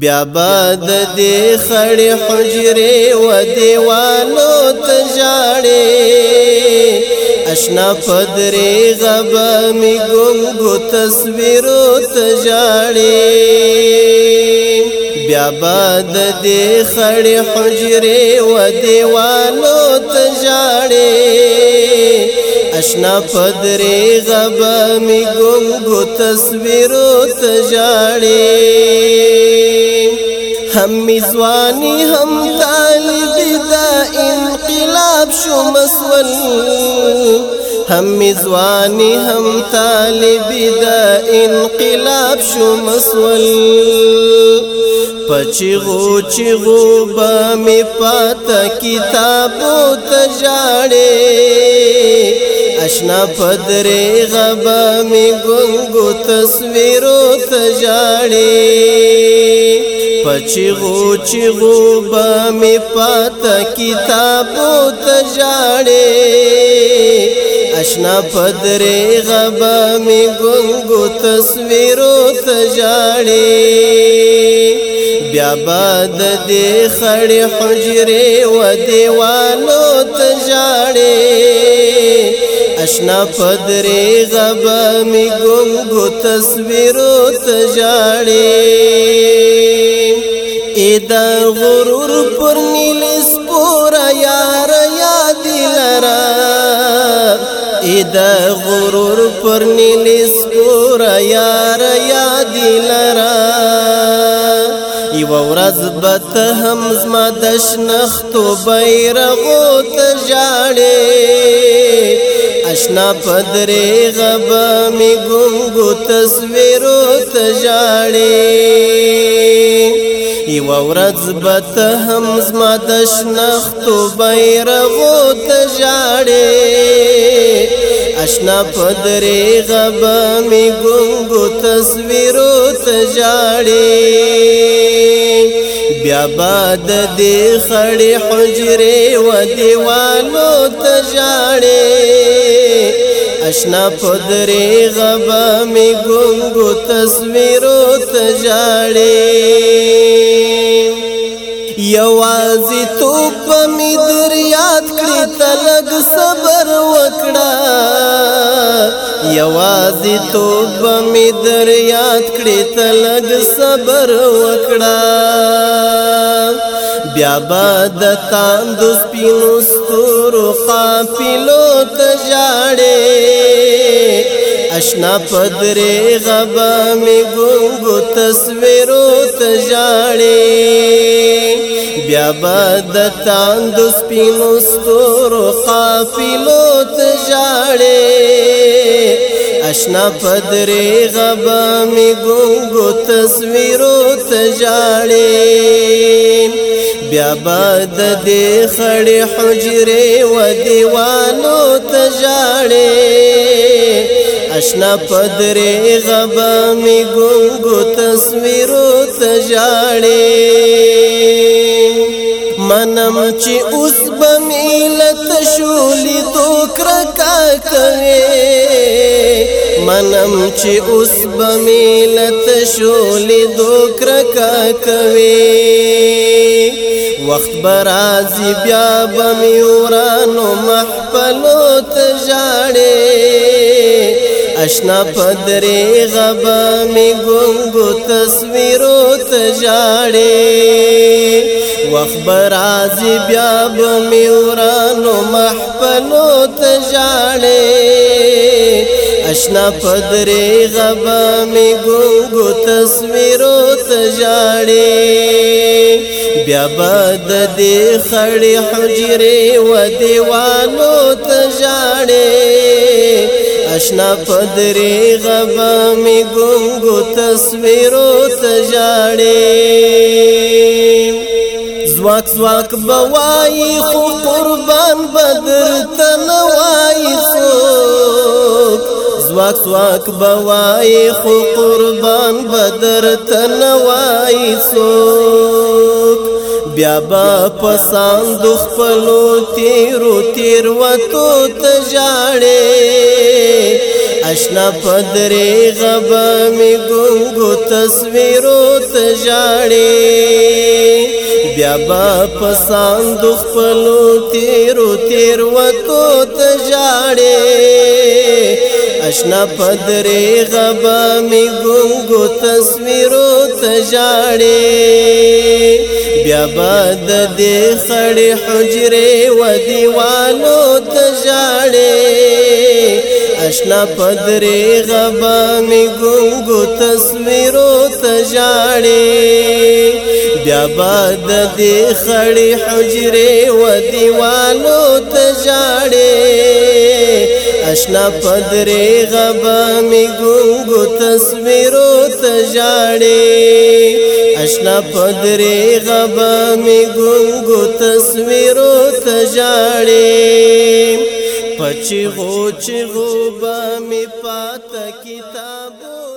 بیا باد دې خړې حجره و دیوانو ته جاړې اشنا پدري غب می ګنګو تصویرو ته جاړې بیا باد دې خړې حجره و دیوانو ته جاړې اشنا پدری غبا می گنگو تصویرو تجاڑی هم میزوانی هم طالبی دا انقلاب شو مسول هم میزوانی هم طالبی دا انقلاب شو مسول پچغو چغو به می پات کتابو ته جاړې اشنا پدری غبا می گنگو تصویرو تجاڑی پچغو چغو با می پاتا کتابو تجاڑی اشنا پدری غبا می گنگو تصویرو تجاڑی بیا باد دې خړې حجره و دیوالو ته جاړې اشنا پدری غبا می گنگو تصویرو تجاڑی ایدا غرور پر نیل سپورا یار یادی لرا ایدا غرور پر نیل سپورا یار یادی لرا یو ورځ به ته هم زما د شنختو بیرغو ته ژاړې اسنا پدری غب می گنگو تصویرو تجاڑی یو ورځ بت هم زما د شنختو بیرغو تجاړي اشنا پدری غب می گنگو تصویرو تجاړي بیا باد دې خړې حجره و دیوانو تجاړي اشنا پدری غبا می گنگو تصویرو تجاڑی یوازی توپ می در یاد کلی تلگ صبر وکڑا یوازی توپ می در یاد کلی تلگ صبر وکڑا بیا بد تاند سپینو ستورو قافلو تجاړې اشنا پدرې غبا می ګنګو تصویرو تجاړې بیا بد تاند سپینو ستورو قافلو تجاړې اشنا پدری غبا می گنگو تصویرو تجاڑی بیا باد دې خړې حجره و دیوانو تجاړې اشنا پدرې غبا می ګنګو تصویرو تجاړې منم چې اوس بمیلت شولې دوکر کا کوي منم چې اوس بمیلت شولې دوکر کا کوي وخت برازي بیا بم یورانو محفلو تجاړي اشنا پدري غبا می ګنګو تصویرو تجاړي وخت برازي بیا بم یورانو محفلو تجاړي اشنا پدری غبا می گونگو تصویرو تجاڑی بیا باد دی خڑی حجری و دیوانو تجاڑی اشنا پدری غبا می گونگو تصویرو تجاڑی زواک زواک بوای خو قربان بدر تنو واک واک بوای خو قربان بدر تنوای سوک بیا با پسند خپلو تیرو تیر وتو تجاړې اشنا پدری غب می ګنګو تصویرو تجاړې بیا با پسند خپلو تیرو تیر وتو تجاړې اشنا پدری غبا می ګونګو تصویرو تجاړي بیا باد دې خړې حجره و دیوالو تجاړي اشنا پدری غبا می ګونګو تصویرو تجاړي بیا باد دې خړې حجره و دیوالو تجاړي شنا پدری غبا می گنگو تصویرو تجاڑی اشنا پدری غبا می گنگو تصویرو تجاڑی پچی غو چی غو با می پاتا کتابو